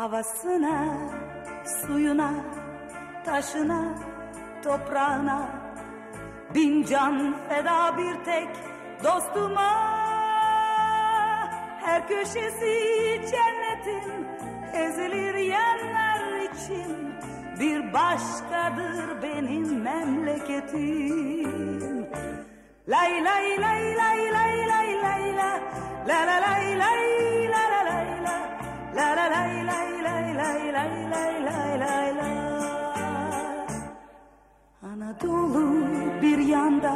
Havasına, suyuna, taşına, toprağına. Bin can feda bir tek dostuma. Her köşesi cennetin ezilir yerler için Bir başkadır benim memleketim. Lay lay lay lay lay lay lay la La la lay lay La la Anadolu bir yanda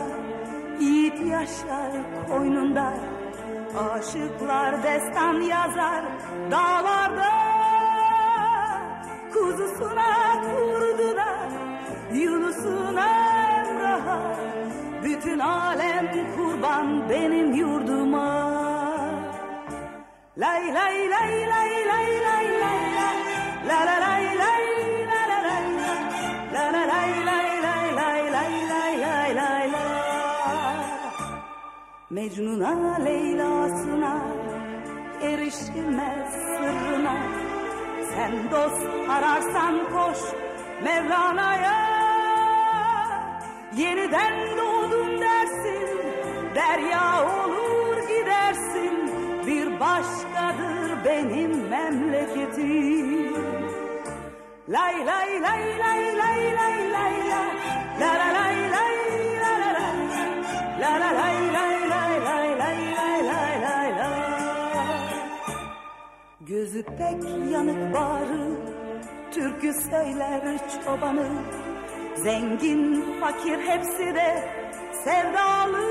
Yiğit yaşar koynunda. Aşıklar destan yazar dağlarda. Kuzusuna kurdu Yunus'una Emrah'a Bütün alem kurban benim yurduma Lay lay lay lay lay lay lay la la lay lay la la lay la la lay lay lay lay lay lay lay lay la Mecnun'a Leyla'sına erişilmez sırrına Sen dost ararsan koş Mevlana'ya Yeniden doğdum dersin Derya olur benim memleketim Lay lay lay lay lay lay lay la La la lay lay la la lay La la lay lay lay lay lay lay lay lay la Gözü pek yanık bağrı Türkü söyler çobanı Zengin fakir hepsi de sevdalı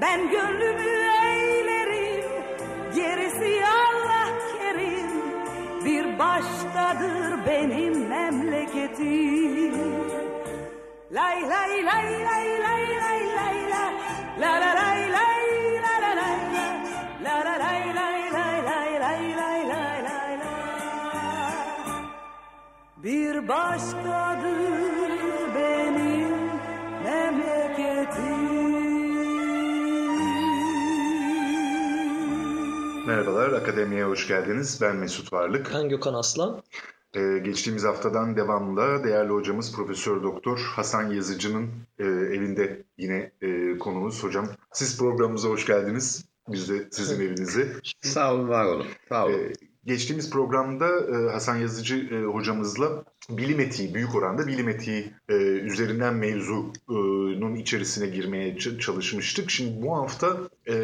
Ben gönlümü Gerisi Allah kerim Bir başkadır benim memleketim Lay lay lay lay lay lay lay la La la lay lay la la lay la La la lay lay lay lay lay lay lay lay la Bir başkadır Merhabalar, Akademiye hoş geldiniz. Ben Mesut Varlık. Ben Gökhan Aslan. Ee, geçtiğimiz haftadan devamında değerli hocamız Profesör Doktor Hasan Yazıcı'nın e, evinde yine e, konuğumuz hocam. Siz programımıza hoş geldiniz. Biz de sizin evinize. Sağ olun, var olun. Sağ olun. Ee, geçtiğimiz programda e, Hasan Yazıcı e, hocamızla bilim etiği, büyük oranda bilim etiği e, üzerinden mevzunun içerisine girmeye ç- çalışmıştık. Şimdi bu hafta e,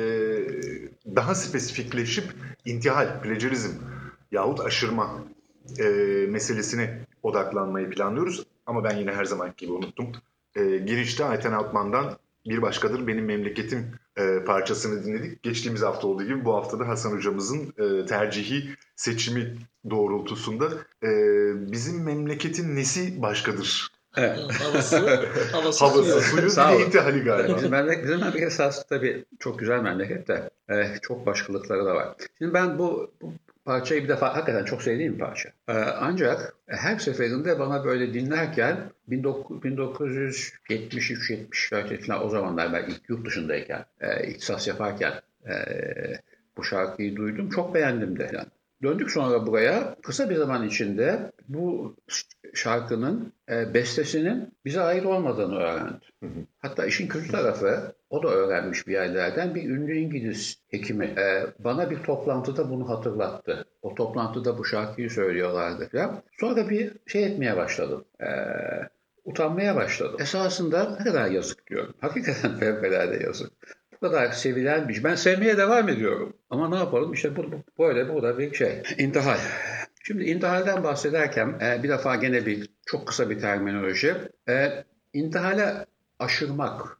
daha spesifikleşip intihal, plagiarizm yahut aşırma e, meselesine odaklanmayı planlıyoruz. Ama ben yine her zaman gibi unuttum. E, girişte Ayten Altman'dan Bir Başkadır Benim Memleketim e, parçasını dinledik. Geçtiğimiz hafta olduğu gibi bu hafta da Hasan hocamızın e, tercihi, seçimi doğrultusunda e, bizim memleketin nesi başkadır? Evet. Havası, havası, Havası, suyu. Sağ bir intihali galiba. Bizim memleket, bizim memleket esas tabii çok güzel memleket de e, çok başkalıkları da var. Şimdi ben bu, bu parçayı bir defa hakikaten çok sevdiğim bir parça. E, ancak her seferinde bana böyle dinlerken 1973-74 falan o zamanlar ben ilk yurt dışındayken, e, ihtisas yaparken e, bu şarkıyı duydum. Çok beğendim de. falan. Döndük sonra buraya. Kısa bir zaman içinde bu şarkının e, bestesinin bize ait olmadığını öğrendim. Hatta işin kötü tarafı o da öğrenmiş bir yerlerden bir ünlü İngiliz hekimi e, bana bir toplantıda bunu hatırlattı. O toplantıda bu şarkıyı söylüyorlardı falan. Sonra bir şey etmeye başladım. E, utanmaya başladım. Esasında ne kadar yazık diyorum. Hakikaten fevkalade yazık. Bu kadar sevilen bir şey. Ben sevmeye devam ediyorum. Ama ne yapalım işte bu, bu böyle bu da bir şey. İntihal. Şimdi intihalden bahsederken e, bir defa gene bir çok kısa bir terminoloji. E, intihale aşırmak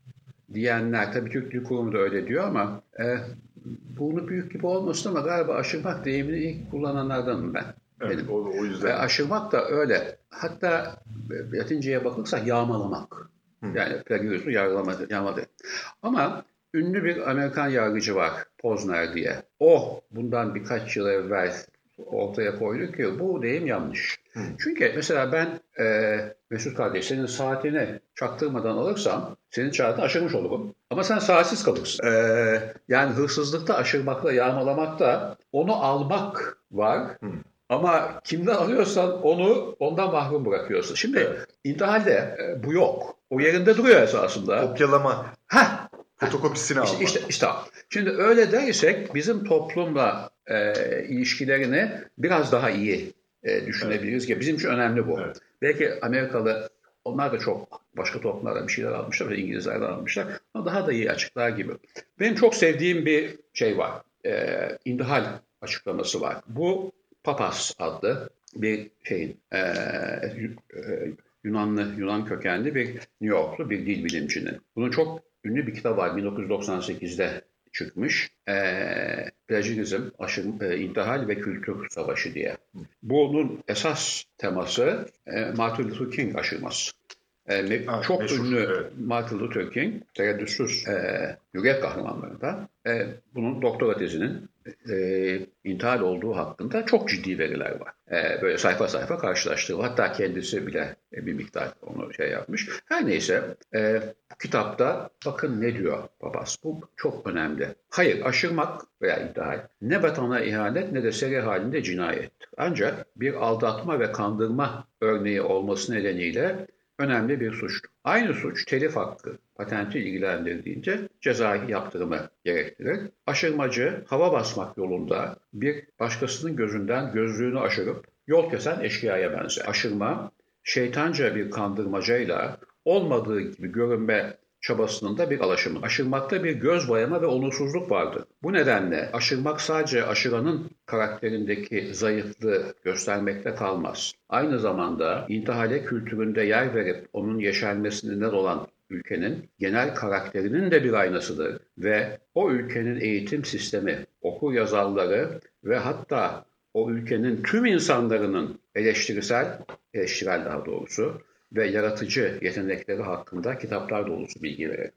diyenler, tabii Türk Dil Kurumu da öyle diyor ama e, bunu büyük gibi olmasın ama galiba aşırmak deyimini ilk kullananlardanım ben. Evet, o, o yüzden. E, aşırmak da öyle. Hatta e, Latinceye bakılırsa yağmalamak. Hı. Yani plagiyosu yargılamadı, yağmaladı. Ama ünlü bir Amerikan yargıcı var, Posner diye. O bundan birkaç yıl evvel ortaya koydu ki bu deyim yanlış. Hı. Çünkü mesela ben e, Mesut kardeş senin saatini çaktırmadan alırsam senin saatini aşırmış olurum. Ama sen saatsiz kalırsın. E, yani hırsızlıkta, aşırmakta, yağmalamakta onu almak var. Hı. Ama kimden alıyorsan onu ondan mahrum bırakıyorsun. Şimdi Evet. intihalde e, bu yok. O yerinde duruyor esasında. Kopyalama, Heh, fotokopisini işte, alma. işte, işte. Şimdi öyle dersek bizim toplumla e, ilişkilerini biraz daha iyi e, düşünebiliriz ki bizim için önemli bu. Evet. Belki Amerikalı onlar da çok başka toplumlardan bir şeyler almışlar, mesela İngilizlerden almışlar ama daha da iyi açıklar gibi. Benim çok sevdiğim bir şey var. E, intihal açıklaması var. Bu Papas adlı bir şeyin e, e, Yunanlı, Yunan kökenli bir New Yorklu bir dil bilimcinin. Bunun çok ünlü bir kitap var 1998'de çıkmış. E, Plagiarizm, aşırı, e, intihal ve kültür savaşı diye. Bunun esas teması e, Martin Luther King aşırması. E, Ha, çok meşhur, ünlü evet. Martin Luther King, tereddütsüz e, yürek kahramanlarından. E, bunun doktora tezinin e, intihal olduğu hakkında çok ciddi veriler var. E, böyle sayfa sayfa karşılaştırıyor. Hatta kendisi bile e, bir miktar onu şey yapmış. Her neyse e, kitapta bakın ne diyor Babas. Bu çok önemli. Hayır aşırmak veya intihal ne vatana ihanet ne de seri halinde cinayet. Ancak bir aldatma ve kandırma örneği olması nedeniyle önemli bir suçtur. Aynı suç telif hakkı, patenti ilgilendirdiğince cezai yaptırımı gerektirir. Aşırmacı hava basmak yolunda bir başkasının gözünden gözlüğünü aşırıp yol kesen eşkıyaya benzer. Aşırma şeytanca bir kandırmacayla olmadığı gibi görünme çabasının da bir alaşımı. Aşırmakta bir göz boyama ve onursuzluk vardır. Bu nedenle aşırmak sadece aşıranın karakterindeki zayıflığı göstermekte kalmaz. Aynı zamanda intihale kültüründe yer verip onun yeşermesine neden olan ülkenin genel karakterinin de bir aynasıdır ve o ülkenin eğitim sistemi, okur yazarları ve hatta o ülkenin tüm insanların eleştirisel, eleştirel daha doğrusu ve yaratıcı yetenekleri hakkında kitaplar dolusu bilgi verir.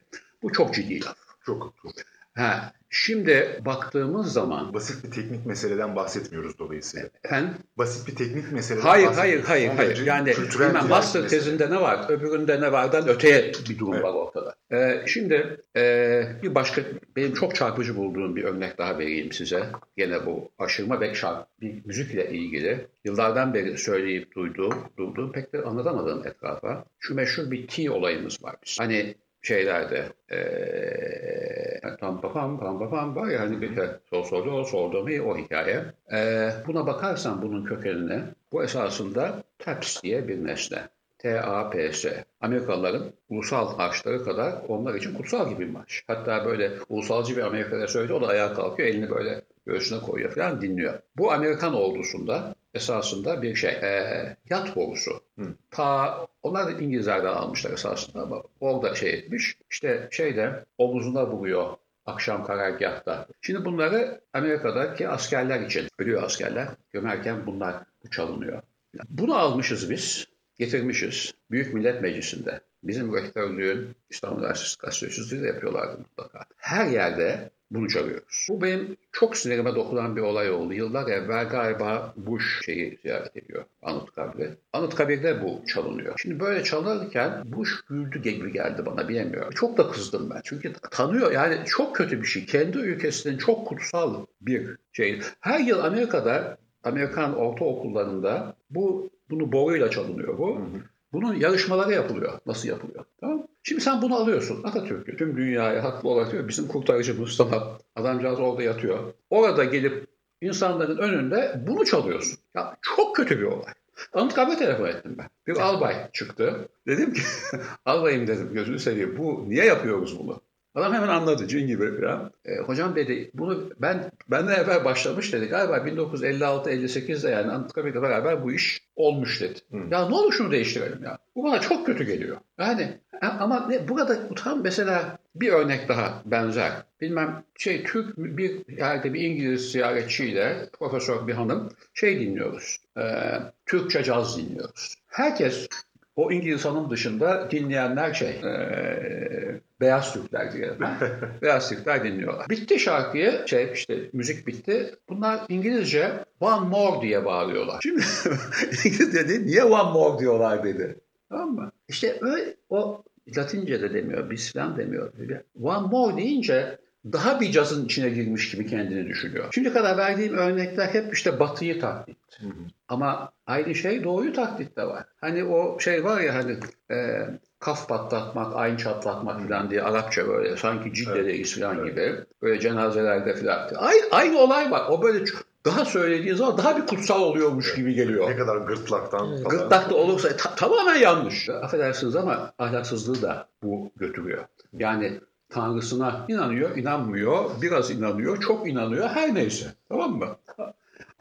Bu çok ciddi laf. Çok, çok. Ha, şimdi baktığımız zaman Basit bir teknik meseleden bahsetmiyoruz dolayısıyla. ben Basit bir teknik meseleden hayır hayır hayır Son hayır yani bilmem master mesele. tezinde ne var öbüründe ne vardan öteye bir durum Evet. var ortada. Ee, şimdi e, bir başka benim çok çarpıcı bulduğum bir örnek daha vereyim size. Gene bu aşırma ve şarkı bir müzikle ilgili yıllardan beri söyleyip duyduğum, duyduğum pek de anlatamadığım etrafa. Şu meşhur bir T olayımız var. Biz. Hani şeylerde eee tam pam pam pam pam var ya hani bir sol sol do sol do mi o hikaye. Eee, buna bakarsan bunun kökenine bu esasında TAPS diye bir nesne. T-A-P-S. Amerikalıların ulusal marşları kadar onlar için kutsal gibi bir marş. Hatta böyle ulusalcı bir Amerika'da söyledi o da ayağa kalkıyor elini böyle göğsüne koyuyor falan dinliyor. Bu Amerikan ordusunda esasında bir şey. eee, yat borusu. Ta onlar da İngilizlerden almışlar esasında ama orada şey etmiş. İşte şeyde omuzuna vuruyor akşam karargahta. Şimdi bunları Amerika'daki askerler için ölüyor askerler. Gömerken bunlar çalınıyor. Bunu almışız biz, getirmişiz Büyük Millet Meclisi'nde. Bizim rektörlüğün İstanbul Üniversitesi gazeteciliği de yapıyorlardı mutlaka. Her yerde bunu çalıyoruz. Bu benim çok sinirime dokunan bir olay oldu. Yıllar evvel galiba Bush şeyi ziyaret ediyor. Anıtkabir'i. Anıtkabir'de bu çalınıyor. Şimdi böyle çalarken Bush güldü gibi geldi bana bilemiyorum. Çok da kızdım ben. Çünkü tanıyor yani çok kötü bir şey. Kendi ülkesinin çok kutsal bir şey. Her yıl Amerika'da Amerikan ortaokullarında bu bunu boruyla çalınıyor bu. Bunun yarışmaları yapılıyor. Nasıl yapılıyor? Tamam? Şimdi sen bunu alıyorsun Atatürk'ü tüm dünyaya haklı olarak diyor. Bizim kurtarıcımız sana. Adamcağız orada yatıyor. Orada gelip insanların önünde bunu çalıyorsun. Ya çok kötü bir olay. Anıtkabir'e telefon ettim ben. Bir albay çıktı. Dedim ki albayım dedim gözünü seveyim bu niye yapıyoruz bunu? Adam hemen anladı cin gibi falan. E, hocam dedi bunu ben benden evvel başlamış dedi. Galiba 1956-58'de yani Anıtkabir'le beraber bu iş olmuş dedi. Hı. Ya ne olur şunu değiştirelim ya. Bu bana çok kötü geliyor. Yani ama ne, burada tam mesela bir örnek daha benzer. Bilmem şey Türk bir yerde bir İngiliz ziyaretçiyle profesör bir hanım şey dinliyoruz. E, Türkçe caz dinliyoruz. Herkes o İngiliz hanım dışında dinleyenler şey, e, beyaz Türkler diyelim. beyaz Türkler dinliyorlar. Bitti şarkıyı, şey işte müzik bitti. Bunlar İngilizce one more diye bağırıyorlar. Şimdi İngiliz dedi, niye one more diyorlar dedi. Tamam mı? İşte öyle, o Latince de demiyor, biz falan demiyor. One more deyince daha bir cazın içine girmiş gibi kendini düşünüyor. Şimdi kadar verdiğim örnekler hep işte batıyı taklit. Hı hı. Ama aynı şey doğuyu taklit de var. Hani o şey var ya hani e, kaf patlatmak, aynı çatlatmak falan diye Arapça böyle sanki ciddedeyiz evet. falan evet. gibi. Böyle cenazelerde falan. Aynı, aynı olay var. O böyle daha söylediği zaman daha bir kutsal oluyormuş evet. gibi geliyor. Ne kadar gırtlaktan falan. Gırtlakta olursa ta- tamamen yanlış. Affedersiniz ama ahlaksızlığı da bu götürüyor. Yani Tanrısına inanıyor, inanmıyor, biraz inanıyor, çok inanıyor, her neyse. Tamam mı?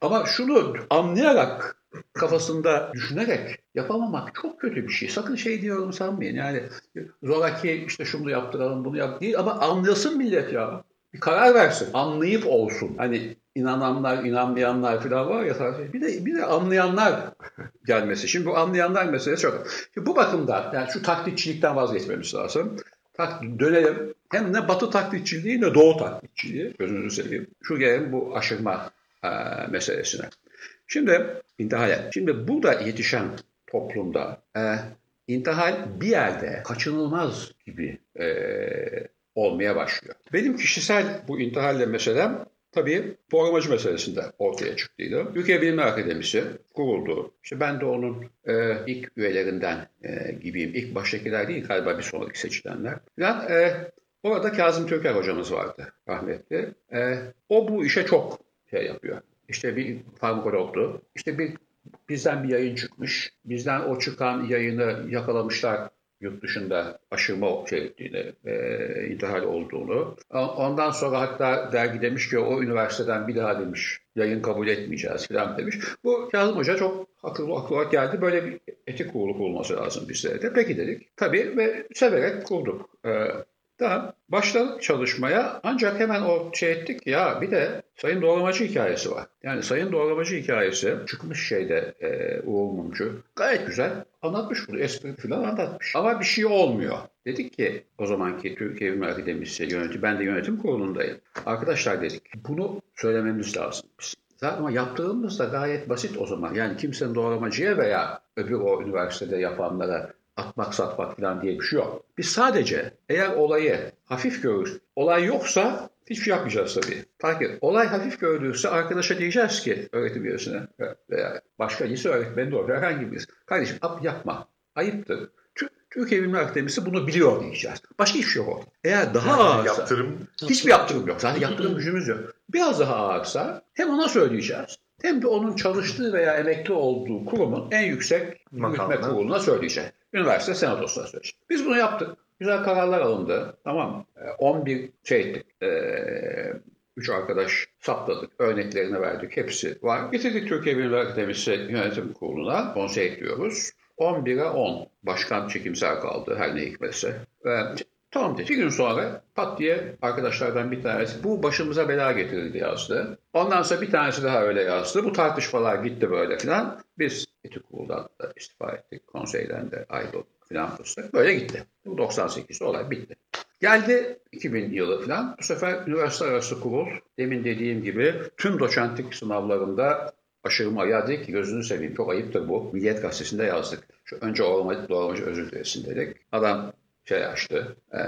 Ama şunu anlayarak, kafasında düşünerek yapamamak çok kötü bir şey. Sakın şey diyorum sanmayın. Yani zoraki işte şunu yaptıralım, bunu yap değil ama anlasın millet ya. Bir karar versin. Anlayıp olsun. Hani inananlar, inanmayanlar falan var ya bir de bir de anlayanlar gelmesi. Şimdi bu anlayanlar meselesi çok. Şimdi bu bakımdan yani şu taklitçilikten vazgeçmemiz lazım. Tak, dönelim. Hem ne batı taklitçiliği ne doğu taklitçiliği. Gözünüzü seveyim. Şu gelelim bu aşırma e, meselesine. Şimdi intihal. Şimdi burada yetişen toplumda e, intihal bir yerde kaçınılmaz gibi e, olmaya başlıyor. Benim kişisel bu intihalle meselem tabii programcı meselesinde ortaya çıktıydı. Türkiye Bilimler Akademisi kuruldu. İşte ben de onun e, ilk üyelerinden e, gibiyim. İlk baştakiler değil galiba bir sonraki seçilenler. Yani, e, orada Kazım Türker hocamız vardı rahmetli. E, o bu işe çok şey yapıyor. İşte bir farmakologdu. İşte bir bizden bir yayın çıkmış. Bizden o çıkan yayını yakalamışlar yurt dışında aşırma şey ettiğini, e, intihal olduğunu. Ondan sonra hatta dergi demiş ki o üniversiteden bir daha demiş yayın kabul etmeyeceğiz falan demiş. Bu Kazım Hoca çok akıllı aklıma geldi. Böyle bir etik kurulu kurulması lazım bizlere de. Peki dedik. Tabii ve severek kurduk. E, Tamam. Başladık çalışmaya ancak hemen o şey ettik ya bir de Sayın Doğramacı hikayesi var. Yani Sayın Doğramacı hikayesi çıkmış şeyde e, Uğur Mumcu. Gayet güzel anlatmış bunu espri falan anlatmış. Ama bir şey olmuyor. Dedik ki o zamanki Türkiye Bilim Akademisi yönetici, ben de yönetim kurulundayım. Arkadaşlar dedik bunu söylememiz lazım biz. Zaten ama yaptığımız da gayet basit o zaman. Yani kimsenin doğramacıya veya öbür o üniversitede yapanlara atmak satmak falan diye bir şey yok. Biz sadece eğer olayı hafif görür, olay yoksa hiçbir şey yapmayacağız tabii. Et. Olay hafif gördüyse arkadaşa diyeceğiz ki öğretim üyesine veya başka lise öğretmeni de olur herhangi birisi. Kardeşim yapma. Ayıptır. Türkiye Bilimler Akademisi bunu biliyor diyeceğiz. Başka hiçbir şey yok. Eğer daha yani ağırsa, yaptırım, hiçbir yaptırım yok. Zaten yaptırım gücümüz yok. Biraz daha ağırsa hem ona söyleyeceğiz hem de onun çalıştığı veya emekli olduğu kurumun en yüksek yürütme kuruluna söyleyeceğiz. Üniversite senatosuna söyleyecek. Biz bunu yaptık. Güzel kararlar alındı. Tamam 11 ee, şey ettik. Ee, üç arkadaş sapladık. Örneklerini verdik. Hepsi var. Getirdik Türkiye Bilimler Akademisi Yönetim Kurulu'na. Konsey ekliyoruz. 11'e 10 başkan çekimsel kaldı her ne hikmetse. Ee, tamam dedi. Bir gün sonra pat diye arkadaşlardan bir tanesi bu başımıza bela getirildi yazdı. Ondan sonra bir tanesi daha öyle yazdı. Bu tartışmalar gitti böyle filan. Biz etik kuruldan da istifa ettik. Konseyden de ayrıldık filan fıstık. Böyle gitti. Bu 98'de olay bitti. Geldi 2000 yılı falan. Bu sefer üniversite arası kurul demin dediğim gibi tüm doçentlik sınavlarında aşırıma ya dedik ki gözünü seveyim çok ayıptır bu. Milliyet gazetesinde yazdık. Şu önce doğramacı, doğramacı özür dilesin dedik. Adam şey açtı. Ee,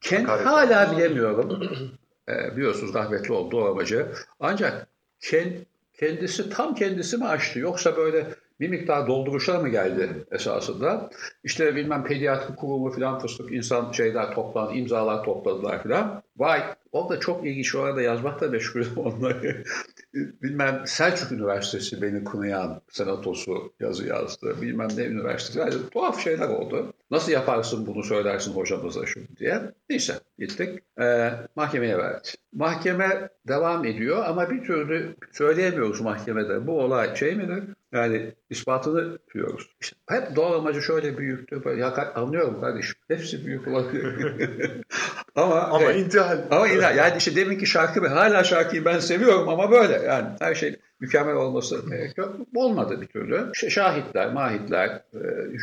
kend, hala bilemiyorum. Ee, biliyorsunuz rahmetli oldu doğramacı. Ancak kend, kendisi tam kendisi mi açtı yoksa böyle bir miktar dolduruşlar mı geldi esasında? İşte bilmem pediatri kurumu falan fıstık insan şeyler toplandı, imzalar topladılar falan. Vay o da çok ilginç orada yazmakla meşgul onları. Bilmem Selçuk Üniversitesi beni kınayan senatosu yazı yazdı. Bilmem ne üniversitesi. Yani tuhaf şeyler oldu. Nasıl yaparsın bunu söylersin hocamıza şu diye. Neyse gittik. Ee, mahkemeye verdi. Mahkeme devam ediyor ama bir türlü söyleyemiyoruz mahkemede. Bu olay şey midir? Yani ispatını diyoruz. İşte hep doğal amacı şöyle büyüktü. Böyle, ya anlıyorum kardeşim. Hepsi büyük olabilir. ama ama evet, intihal. Ama intihal. Yani işte demin ki şarkı hala şarkıyı ben seviyorum ama böyle. Yani her şey mükemmel olması gerekiyor. Olmadı bir türlü. Şahitler, mahitler, e,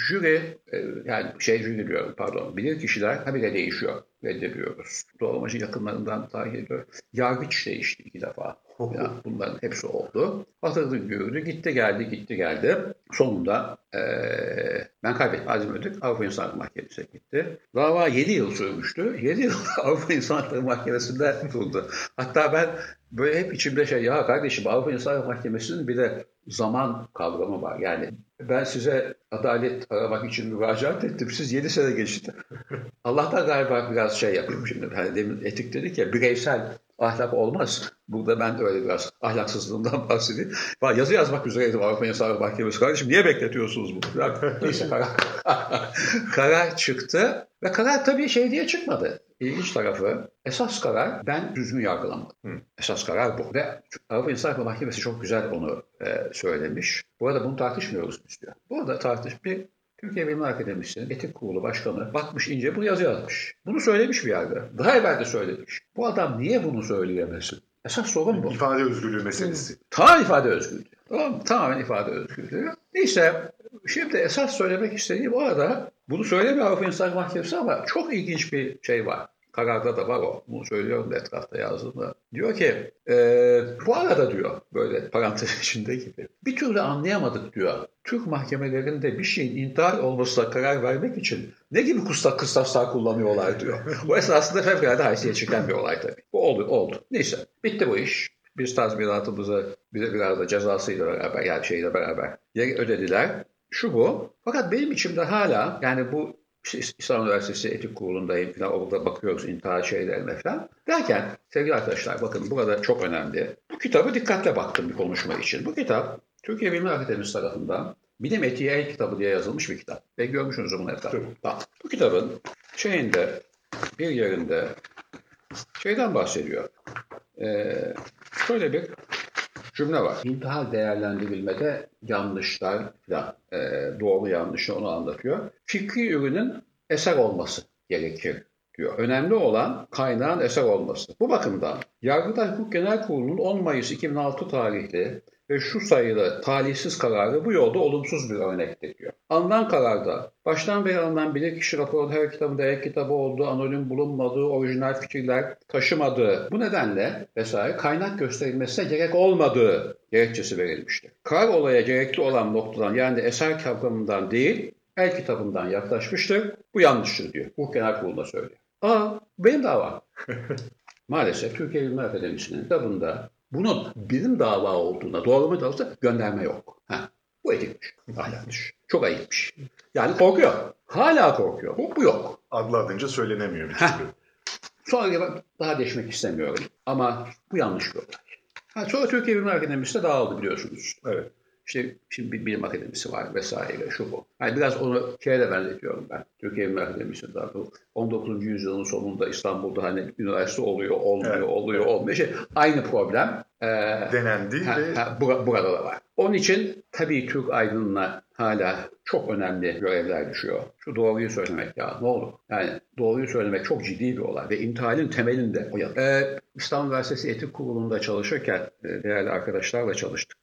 jüri, e, yani şey jüri diyorum pardon, bilir kişiler habire değişiyor. Reddediyoruz. Doğramacı yakınlarından takip ediyor. Yargıç değişti iki defa. Yani bunların hepsi oldu. Batırdı gördü, gitti geldi, gitti geldi. Sonunda ee, ben kaybettim. Azim Ödük Avrupa İnsan Hakları Mahkemesi'ne gitti. Dava 7 yıl sürmüştü. 7 yıl Avrupa İnsan Hakları Mahkemesi'nde durdu. Hatta ben böyle hep içimde şey ya kardeşim Avrupa İnsan Hakları Mahkemesi'nin bir de zaman kavramı var. Yani ben size adalet aramak için müracaat ettim. Siz 7 sene geçti. Allah'tan galiba biraz şey yapayım şimdi. Hani demin etik dedik ya bireysel ahlak olmaz. Burada ben de öyle biraz ahlaksızlığından bahsedeyim. Ben yazı yazmak üzereydim Avrupa İnsan Mahkemesi. Kardeşim niye bekletiyorsunuz bunu? Neyse karar. karar çıktı. Ve karar tabii şey diye çıkmadı. İlginç tarafı esas karar ben düzgün yargılamadım. Hı. Esas karar bu. Ve Avrupa İnsan Hakları Mahkemesi çok güzel onu e, söylemiş. Bu arada bunu tartışmıyoruz diyor. Bu arada tartış bir Türkiye Bilimler Akademisi'nin etik kurulu başkanı bakmış ince bunu yazı yazmış. Bunu söylemiş bir yerde. Daha evvel de söylemiş. Bu adam niye bunu söyleyemesin? Esas sorun bu. İfade özgürlüğü meselesi. Tamam ifade özgürlüğü. Tamam, tamamen ifade özgürlüğü. Neyse şimdi esas söylemek istediğim bu arada bunu söylemiyor Avrupa İnsan Mahkemesi ama çok ilginç bir şey var. Kararda da var o. Bunu söylüyorum da etrafta yazdığımda. Diyor ki e, bu arada diyor böyle parantez içinde gibi. Bir türlü anlayamadık diyor. Türk mahkemelerinde bir şeyin intihar olmasına karar vermek için ne gibi kıstas, kıstaslar kullanıyorlar diyor. bu esasında fevkalade haysiyet çeken bir olay tabii. Bu oldu, oldu. Neyse bitti bu iş. Biz tazminatımızı bize biraz da cezasıyla beraber yani şeyle beraber ödediler. Şu bu. Fakat benim içimde hala yani bu işte İstanbul Üniversitesi Etik Kurulu'ndayım falan orada bakıyoruz intihar şeylerine falan. Derken sevgili arkadaşlar bakın burada çok önemli. Bu kitabı dikkatle baktım bir konuşma için. Bu kitap Türkiye Bilimler Akademisi tarafından Bilim Etiği El kitabı diye yazılmış bir kitap. Ve görmüşsünüz bunu etrafında. Bu kitabın şeyinde bir yerinde şeyden bahsediyor. Ee, şöyle bir cümle var. İntihal değerlendirilmede yanlışlar falan, e, doğru yanlışı onu anlatıyor. Fikri ürünün eser olması gerekir diyor. Önemli olan kaynağın eser olması. Bu bakımdan Yargıtay Hukuk Genel Kurulu'nun 10 Mayıs 2006 tarihli ve şu sayılı talihsiz kararı bu yolda olumsuz bir örnektir diyor. Alınan kararda baştan beri alınan bilirkişi raporun her kitabında ek kitabı olduğu, anonim bulunmadığı, orijinal fikirler taşımadığı bu nedenle vesaire kaynak gösterilmesine gerek olmadığı gerekçesi verilmiştir. Karar olaya gerekli olan noktadan yani eser kavramından değil, el kitabından yaklaşmıştır. Bu yanlıştır diyor. Bu genel kurulda söylüyor. Aa benim davam. Maalesef Türkiye Bilimler Akademisi'nin kitabında bunun bilim dava olduğuna doğru mu dalsa gönderme yok. Ha, bu etikmiş, ahlakmış. Çok ayıpmış. Yani korkuyor. Hala korkuyor. Bu, bu yok. Adlı adınca söylenemiyor bir türlü. Sonra daha değişmek istemiyorum. Ama bu yanlış bir olay. Ha, sonra Türkiye Bilimler Akademisi de dağıldı biliyorsunuz. Evet. İşte şimdi bir bilim akademisi var vesaire şu bu. Yani biraz onu şeye benzetiyorum ben. Türkiye Bilim Akademisi'nde bu 19. yüzyılın sonunda İstanbul'da hani üniversite oluyor, olmuyor, evet. oluyor, olmuyor. Şey, aynı problem e, denendi ha, ve ha, bura, burada da var. Onun için tabii Türk aydınına hala çok önemli görevler düşüyor. Şu doğruyu söylemek ya ne olur. Yani doğruyu söylemek çok ciddi bir olay ve intihalin temelinde o yatır. Ee, İstanbul Üniversitesi Etik Kurulu'nda çalışırken e, değerli arkadaşlarla çalıştık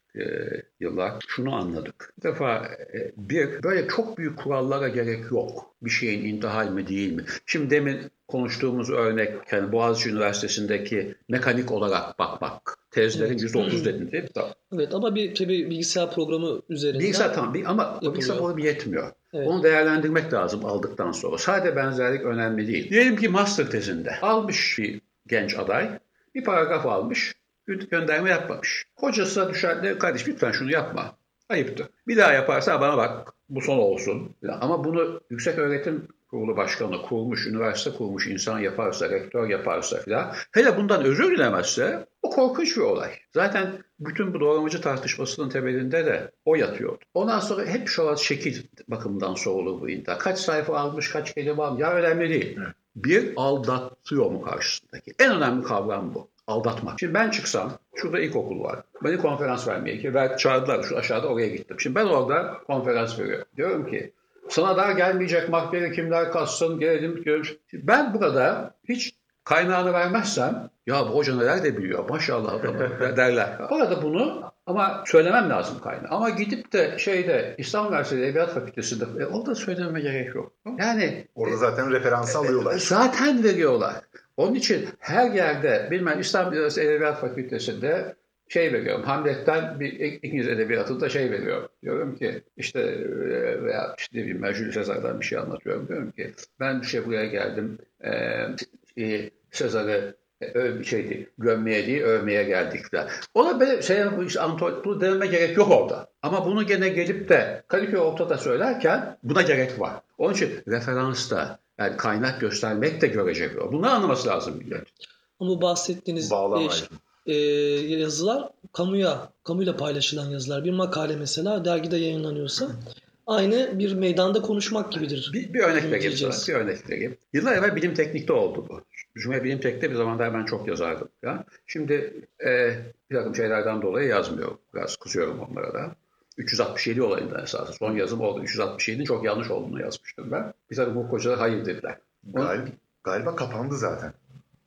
yıllar. Şunu anladık. Bir defa e, bir böyle çok büyük kurallara gerek yok. Bir şeyin intihal mi değil mi? Şimdi demin konuştuğumuz örnek yani Boğaziçi Üniversitesi'ndeki mekanik olarak bakmak. Tezlerin evet. %30 dedin değil mi? Tamam. Evet ama bir tabii bilgisayar programı üzerinden Bilgisayar tamam bir, ama yapılıyor. bilgisayar programı yetmiyor. Evet. Onu değerlendirmek lazım aldıktan sonra. Sadece benzerlik önemli değil. Diyelim ki master tezinde almış bir genç aday bir paragraf almış gönderme yapmamış. Hocası düşer de kardeş lütfen şunu yapma. Ayıptı. Bir daha yaparsa bana bak bu son olsun. Ama bunu yüksek öğretim kurulu başkanı kurmuş, üniversite kurmuş insan yaparsa, rektör yaparsa filan, hele bundan özür dilemezse o korkunç bir olay. Zaten bütün bu doğramacı tartışmasının temelinde de o yatıyordu. Ondan sonra hep şu an şekil bakımından sorulur bu intihar. Kaç sayfa almış, kaç kelime almış. Ya önemli değil. Bir aldatıyor mu karşısındaki? En önemli kavram bu. Aldatmak. Şimdi ben çıksam, şurada ilkokul var. Beni konferans vermeye ki ver, çağırdılar şu aşağıda oraya gittim. Şimdi ben orada konferans veriyorum. Diyorum ki sana dar gelmeyecek mahkeme kimler kassın gelelim görüş. Ben burada hiç kaynağını vermezsem ya bu hoca neler de biliyor maşallah derler. Orada bunu ama söylemem lazım kaynağı. Ama gidip de şeyde İslam Üniversitesi Edebiyat Fakültesi'nde e, orada söylememe gerek yok. Yani Orada zaten referans alıyorlar. Zaten veriyorlar. Onun için her yerde bilmem İslam Edebiyat Fakültesi'nde şey veriyorum. Hamlet'ten bir İngiliz edebiyatında şey veriyorum. Diyorum ki işte e, veya işte bir Jules Sezar'dan bir şey anlatıyorum. Diyorum ki ben şey buraya geldim. Ee, e, Sezar'ı öv, şeydi, gömmeye değil övmeye geldik de. Ona böyle şey işte antropoloji deneme gerek yok orada. Ama bunu gene gelip de Kadıköy ortada söylerken buna gerek var. Onun için referansta yani kaynak göstermek de görecek. Bunları anlaması lazım millet. Ama bu bahsettiğiniz e, yazılar kamuya, kamuyla paylaşılan yazılar. Bir makale mesela dergide yayınlanıyorsa aynı bir meydanda konuşmak gibidir. Bir, bir örnek vereyim sana. Bir örnek vereyim. Yıllar evvel bilim teknikte oldu bu. Cumhuriyet Bilim Teknik'te bir zamanlar ben çok yazardım. Ya. Şimdi e, bir takım şeylerden dolayı yazmıyorum. Biraz kızıyorum onlara da. 367 olayından esasında. Son yazım oldu. 367'nin çok yanlış olduğunu yazmıştım ben. Bir takım hukuk hocalar hayır dediler. Gal- galiba kapandı zaten.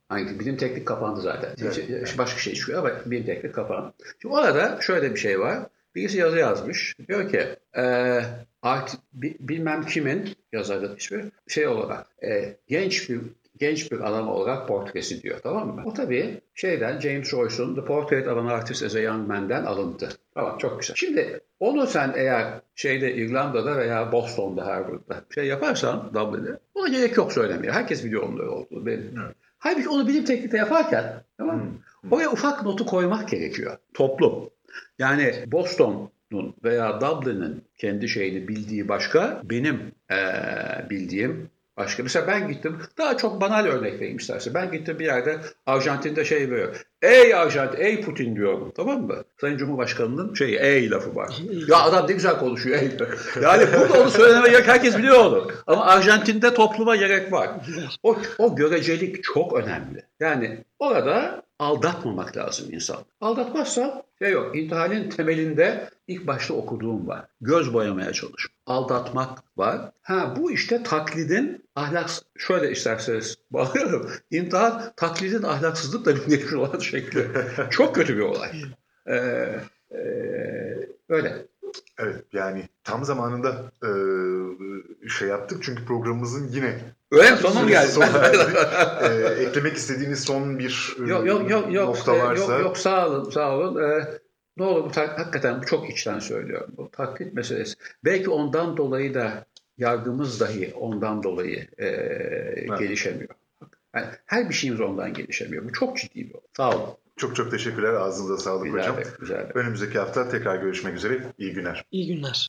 Hangi bilim teknik kapandı zaten. Evet, evet. Başka şey çıkıyor ama bilim teknik kapandı. Şimdi orada şöyle bir şey var. Birisi yazı yazmış. Diyor ki e, art, bi- bilmem kimin yazarın ismi şey olarak e, genç bir genç bir adam olarak portresi diyor tamam mı? O tabii şeyden James Joyce'un The Portrait of an Artist as a Young Man'den alındı. Tamam çok güzel. Şimdi onu sen eğer şeyde İrlanda'da veya Boston'da Harvard'da şey yaparsan Dublin'de ona gerek yok söylemeye. Herkes biliyor onun öyle olduğunu. Benim. Evet. Halbuki onu bilim teknikte yaparken tamam mı? Oraya ufak notu koymak gerekiyor. Toplum. Yani Boston'un veya Dublin'in kendi şeyini bildiği başka, benim eee, bildiğim başka. Mesela ben gittim, daha çok banal örnek vereyim isterse. Ben gittim bir yerde Arjantin'de şey veriyor. Ey Arjantin, ey Putin diyorum tamam mı? Sayın Cumhurbaşkanı'nın şeyi, ey lafı var. ya adam ne güzel konuşuyor, ey. Yani burada onu söylemeye gerek, herkes biliyor onu. Ama Arjantin'de topluma gerek var. O, o görecelik çok önemli. Yani orada aldatmamak lazım insan. Aldatmazsa şey yok. İntihalin temelinde ilk başta okuduğum var. Göz boyamaya çalış. Aldatmak var. Ha bu işte taklidin ahlak şöyle isterseniz bağlıyorum. İntihal taklidin ahlaksızlıkla birleşmiş olan şekli. Çok kötü bir olay. Ee, e, öyle. Evet yani tam zamanında e, şey yaptık çünkü programımızın yine Öyle mi? Sonuna mı geldi? E, eklemek istediğiniz son bir e, Yok yok yok yok nokta Ee, varsa. yok yok sağ olun sağ olun. Ee, ne olur bu hakikaten çok içten söylüyorum. Bu taklit meselesi. Belki ondan dolayı da yargımız dahi ondan dolayı e, gelişemiyor. Yani her bir şeyimiz ondan gelişemiyor. Bu çok ciddi bir olay. Sağ olun. Çok çok teşekkürler. Ağzınıza sağlık Güzel hocam. be, güzel. Önümüzdeki hafta tekrar görüşmek üzere. İyi günler. İyi günler.